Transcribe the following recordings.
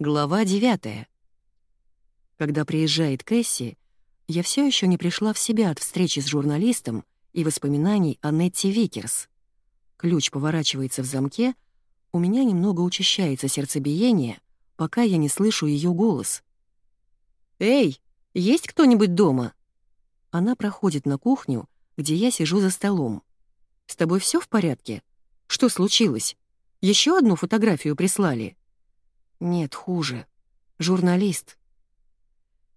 Глава 9. Когда приезжает Кэсси, я все еще не пришла в себя от встречи с журналистом и воспоминаний о Нетти Викерс. Ключ поворачивается в замке, у меня немного учащается сердцебиение, пока я не слышу ее голос. «Эй, есть кто-нибудь дома?» Она проходит на кухню, где я сижу за столом. «С тобой все в порядке? Что случилось? Еще одну фотографию прислали?» «Нет, хуже. Журналист».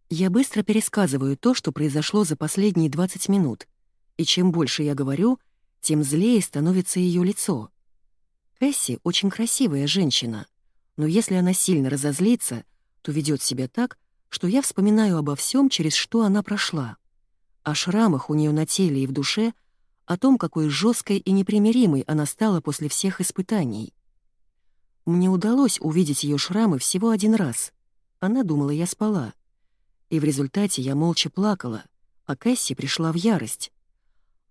Я быстро пересказываю то, что произошло за последние 20 минут, и чем больше я говорю, тем злее становится ее лицо. Кэсси очень красивая женщина, но если она сильно разозлится, то ведет себя так, что я вспоминаю обо всем, через что она прошла. О шрамах у нее на теле и в душе, о том, какой жесткой и непримиримой она стала после всех испытаний. Мне удалось увидеть ее шрамы всего один раз. Она думала, я спала. И в результате я молча плакала, а Кэсси пришла в ярость.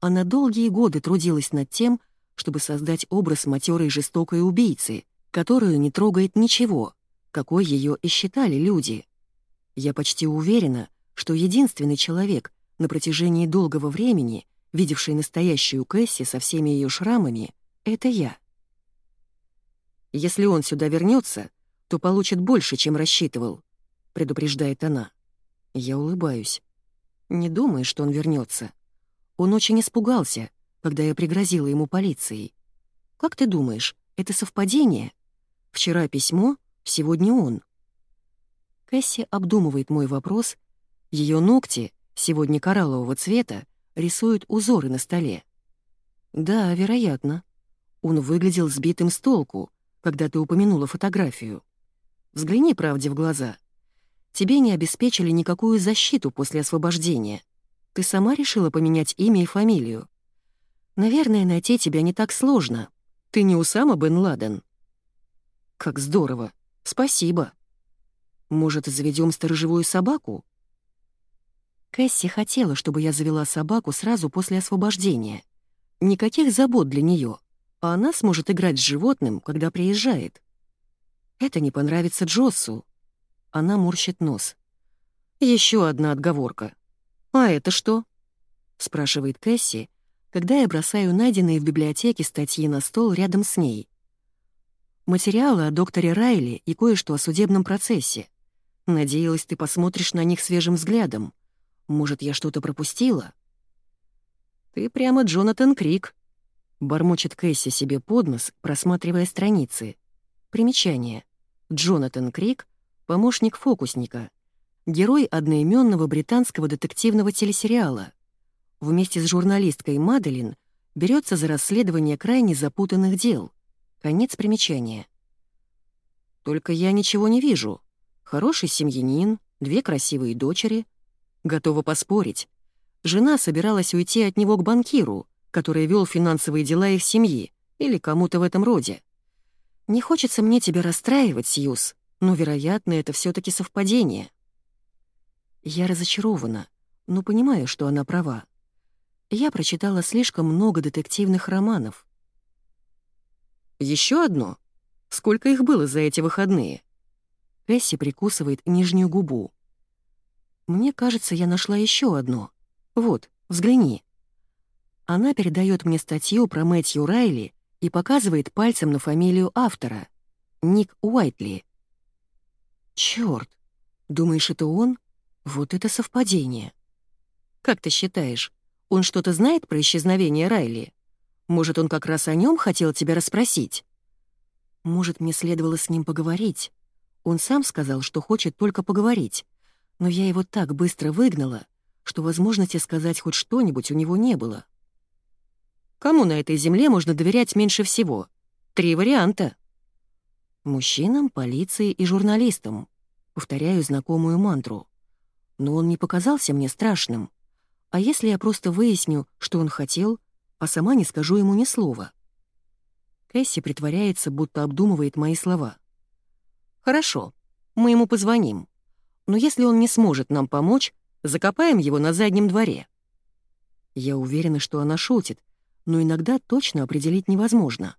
Она долгие годы трудилась над тем, чтобы создать образ матерой жестокой убийцы, которую не трогает ничего, какой ее и считали люди. Я почти уверена, что единственный человек на протяжении долгого времени, видевший настоящую Кэсси со всеми ее шрамами, это я. «Если он сюда вернется, то получит больше, чем рассчитывал», — предупреждает она. Я улыбаюсь. Не думаю, что он вернется. Он очень испугался, когда я пригрозила ему полицией. Как ты думаешь, это совпадение? Вчера письмо, сегодня он. Кэсси обдумывает мой вопрос. Ее ногти, сегодня кораллового цвета, рисуют узоры на столе. Да, вероятно. Он выглядел сбитым с толку, когда ты упомянула фотографию. Взгляни правде в глаза. Тебе не обеспечили никакую защиту после освобождения. Ты сама решила поменять имя и фамилию. Наверное, найти тебя не так сложно. Ты не Усама бен Ладен. Как здорово. Спасибо. Может, заведем сторожевую собаку? Кэсси хотела, чтобы я завела собаку сразу после освобождения. Никаких забот для нее, а она сможет играть с животным, когда приезжает. Это не понравится Джоссу. Она морщит нос. Еще одна отговорка. «А это что?» — спрашивает Кэсси, когда я бросаю найденные в библиотеке статьи на стол рядом с ней. Материалы о докторе Райли и кое-что о судебном процессе. Надеялась, ты посмотришь на них свежим взглядом. Может, я что-то пропустила? Ты прямо Джонатан Крик. Бормочет Кэсси себе под нос, просматривая страницы. Примечание. Джонатан Крик — помощник фокусника. Герой одноименного британского детективного телесериала. Вместе с журналисткой Маделин берется за расследование крайне запутанных дел. Конец примечания. «Только я ничего не вижу», Хороший семьянин, две красивые дочери. Готова поспорить. Жена собиралась уйти от него к банкиру, который вел финансовые дела их семьи, или кому-то в этом роде. Не хочется мне тебя расстраивать, Сьюз, но, вероятно, это все таки совпадение. Я разочарована, но понимаю, что она права. Я прочитала слишком много детективных романов. Еще одно? Сколько их было за эти выходные? Кэсси прикусывает нижнюю губу. «Мне кажется, я нашла еще одно. Вот, взгляни». Она передает мне статью про Мэтью Райли и показывает пальцем на фамилию автора — Ник Уайтли. Черт, думаешь, это он? Вот это совпадение. Как ты считаешь, он что-то знает про исчезновение Райли? Может, он как раз о нем хотел тебя расспросить? Может, мне следовало с ним поговорить? Он сам сказал, что хочет только поговорить, но я его так быстро выгнала, что возможности сказать хоть что-нибудь у него не было. Кому на этой земле можно доверять меньше всего? Три варианта. Мужчинам, полиции и журналистам. Повторяю знакомую мантру. Но он не показался мне страшным. А если я просто выясню, что он хотел, а сама не скажу ему ни слова? Кэсси притворяется, будто обдумывает мои слова. Хорошо, мы ему позвоним. Но если он не сможет нам помочь, закопаем его на заднем дворе. Я уверена, что она шутит, но иногда точно определить невозможно.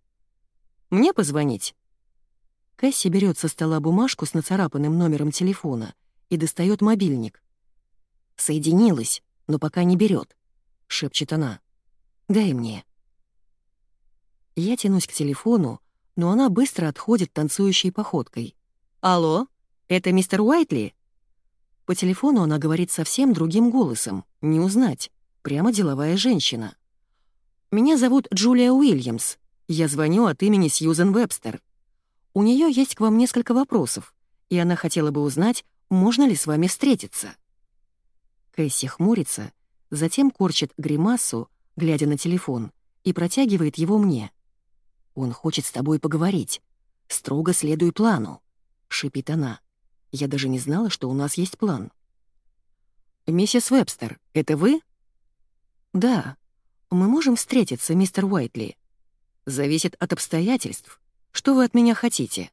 Мне позвонить? Кэсси берет со стола бумажку с нацарапанным номером телефона и достает мобильник. «Соединилась, но пока не берет», — шепчет она. «Дай мне». Я тянусь к телефону, но она быстро отходит танцующей походкой. «Алло, это мистер Уайтли?» По телефону она говорит совсем другим голосом, не узнать, прямо деловая женщина. «Меня зовут Джулия Уильямс. Я звоню от имени Сьюзен Вебстер. У нее есть к вам несколько вопросов, и она хотела бы узнать, можно ли с вами встретиться». Кэсси хмурится, затем корчит гримасу, глядя на телефон, и протягивает его мне. «Он хочет с тобой поговорить. Строго следуй плану», — шипит она. Я даже не знала, что у нас есть план. «Миссис Вебстер, это вы?» «Да. Мы можем встретиться, мистер Уайтли. Зависит от обстоятельств. Что вы от меня хотите?»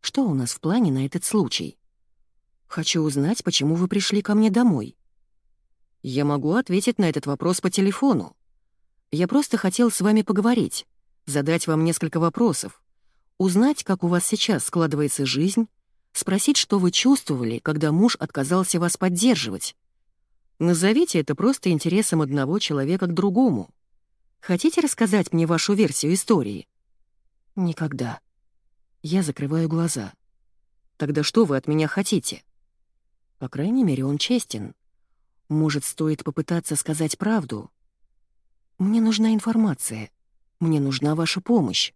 «Что у нас в плане на этот случай?» «Хочу узнать, почему вы пришли ко мне домой». «Я могу ответить на этот вопрос по телефону. Я просто хотел с вами поговорить, задать вам несколько вопросов, узнать, как у вас сейчас складывается жизнь, спросить, что вы чувствовали, когда муж отказался вас поддерживать. Назовите это просто интересом одного человека к другому. Хотите рассказать мне вашу версию истории? Никогда. Я закрываю глаза. Тогда что вы от меня хотите? По крайней мере, он честен. Может, стоит попытаться сказать правду? Мне нужна информация. Мне нужна ваша помощь.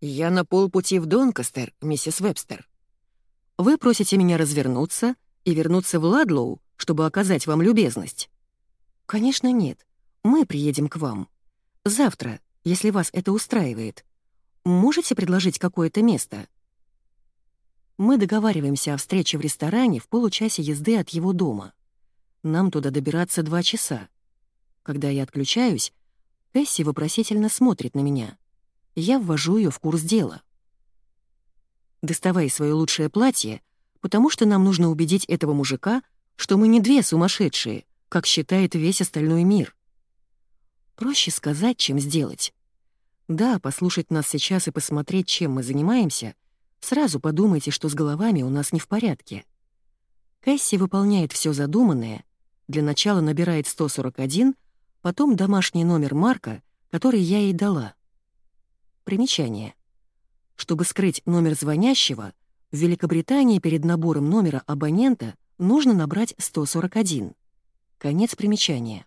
Я на полпути в Донкастер, миссис Вебстер. Вы просите меня развернуться и вернуться в Ладлоу, чтобы оказать вам любезность? Конечно, нет. Мы приедем к вам. Завтра, если вас это устраивает. Можете предложить какое-то место? Мы договариваемся о встрече в ресторане в получасе езды от его дома. Нам туда добираться два часа. Когда я отключаюсь, Кэсси вопросительно смотрит на меня. Я ввожу ее в курс дела. Доставай свое лучшее платье, потому что нам нужно убедить этого мужика, что мы не две сумасшедшие, как считает весь остальной мир. Проще сказать, чем сделать. Да, послушать нас сейчас и посмотреть, чем мы занимаемся, сразу подумайте, что с головами у нас не в порядке. Кэсси выполняет все задуманное, для начала набирает 141, потом домашний номер Марка, который я ей дала. Примечание. Чтобы скрыть номер звонящего, в Великобритании перед набором номера абонента нужно набрать 141. Конец примечания.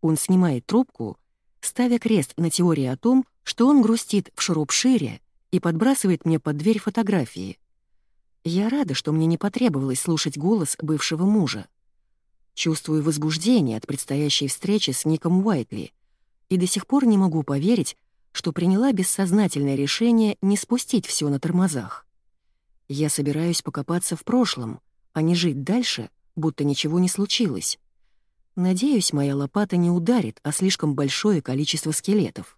Он снимает трубку, ставя крест на теории о том, что он грустит в Шурупшире и подбрасывает мне под дверь фотографии. Я рада, что мне не потребовалось слушать голос бывшего мужа. Чувствую возбуждение от предстоящей встречи с Ником Уайтли и до сих пор не могу поверить, что приняла бессознательное решение не спустить все на тормозах. Я собираюсь покопаться в прошлом, а не жить дальше, будто ничего не случилось. Надеюсь, моя лопата не ударит о слишком большое количество скелетов.